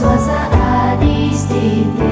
Sarvada Thagada Yadaya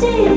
stay